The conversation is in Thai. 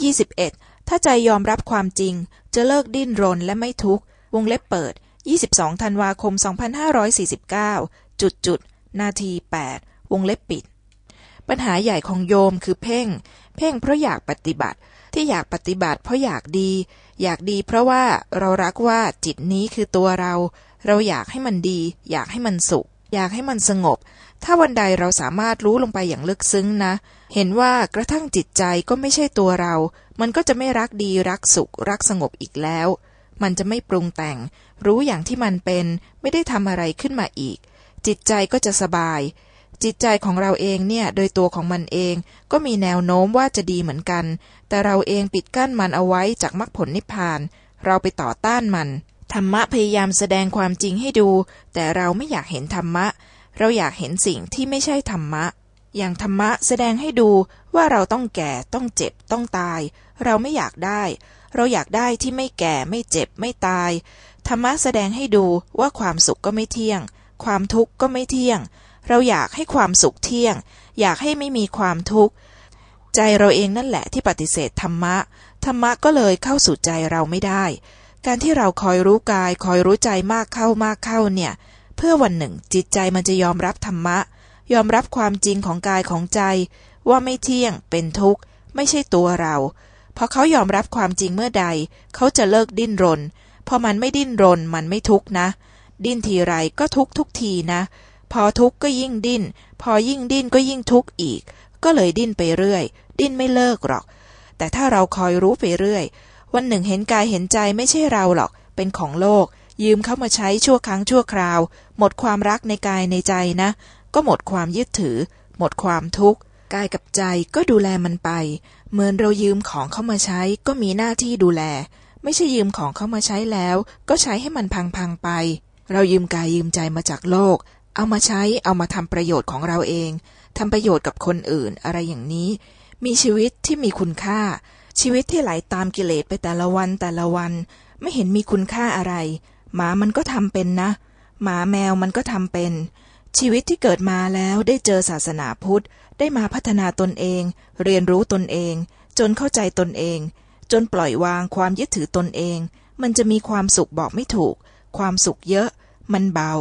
21. ถ้าใจยอมรับความจริง จะเลิกดิ้นรนและไม่ทุกข์ วงเล็บเปิด22ธันวาคม2549จุดจุดนาที8วงเล็บปิด ปัญหาใหญ่ของโยมคือเพ่ง เพ่งเพราะอยากปฏิบัติ ที่อยากปฏิบัติเพราะอยากดี อยากดีเพราะว่าเรารักว่าจิตนี้คือตัวเรา เราอยากให้มันดี อยากให้มันสุข อยากให้มันสงบ ถ้าวันใดเราสามารถรู้ลงไปอย่างลึกซึ้งนะ เห็นว่ากระทั่งจิตใจก็ไม่ใช่ตัวเรา มันก็จะไม่รักดีรักสุข รักสงบอีกแล้ว มันจะไม่ปรุงแต่ง รู้อย่างที่มันเป็น ไม่ได้ทำอะไรขึ้นมาอีก จิตใจก็จะสบาย จิตใจของเราเองเนี่ย โดยตัวของมันเอง ก็มีแนวโน้มว่าจะดีเหมือนกัน แต่เราเองปิดกั้นมันเอาไว้จากมรรคผลนิพพาน เราไปต่อต้านมัน ธรรมะพยายามแสดงความจริงให้ดู แต่เราไม่อยากเห็นธรรมะ เราอยากเห็นสิ่งที่ไม่ใช่ธรรมะ อย่างธรรมะแสดงให้ดูว่าเราต้องแก่ต้องเจ็บต้องตาย เราไม่อยากได้ เราอยากได้ที่ไม่แก่ไม่เจ็บไม่ตาย ธรรมะแสดงให้ดูว่าความสุขก็ไม่เที่ยง ความทุกข์ก็ไม่เที่ยง เราอยากให้ความสุขเที่ยง อยากให้ไม่มีความทุกข์ใจเราเองนั่นแหละที่ปฏิเสธธรรมะ ธรรมะก็เลยเข้าสู่ใจเราไม่ได้ การที่เราคอยรู้กาย คอยรู้ใจมากเข้ามากเข้าเนี่ย เพื่อวันหนึ่งจิตใจมันจะยอมรับธรรมะ ยอมรับความจริงของกายของใจ ว่าไม่เที่ยงเป็นทุกข์ ไม่ใช่ตัวเราพอเขายอมรับความจริงเมื่อใด เขาจะเลิกดิ้นรนพอมันไม่ดิ้นรนมันไม่ทุกข์นะ ดิ้นทีไรก็ทุกทุกทีนะ พอทุกข์ก็ยิ่งดิ้น พอยิ่งดิ้นก็ยิ่งทุกข์อีก ก็เลยดิ้นไปเรื่อย ดิ้นไม่เลิกหรอก แต่ถ้าเราคอยรู้ไปเรื่อย วันหนึ่งเห็นกายเห็นใจไม่ใช่เราหรอก เป็นของโลก ยืมเข้ามาใช้ชั่วครั้งชั่วคราว หมดความรักในกายในใจนะ ก็หมดความยึดถือ หมดความทุกข์กายกับใจก็ดูแลมันไป เหมือนเรายืมของเข้ามาใช้ก็มีหน้าที่ดูแล ไม่ใช่ยืมของเข้ามาใช้แล้ว ก็ใช้ให้มันพังๆไป เรายืมกายยืมใจมาจากโลก เอามาใช้เอามาทำประโยชน์ของเราเองทำประโยชน์กับคนอื่นอะไรอย่างนี้ มีชีวิตที่มีคุณค่า ชีวิตที่ไหลตามกิเลสไปแต่ละวันแต่ละวัน ไม่เห็นมีคุณค่าอะไร หมามันก็ทำเป็นนะ หมาแมวมันก็ทำเป็น ชีวิตที่เกิดมาแล้วได้เจอศาสนาพุทธ ได้มาพัฒนาตนเอง เรียนรู้ตนเอง จนเข้าใจตนเอง จนปล่อยวางความยึดถือตนเอง มันจะมีความสุขบอกไม่ถูก ความสุขเยอะ มันเบา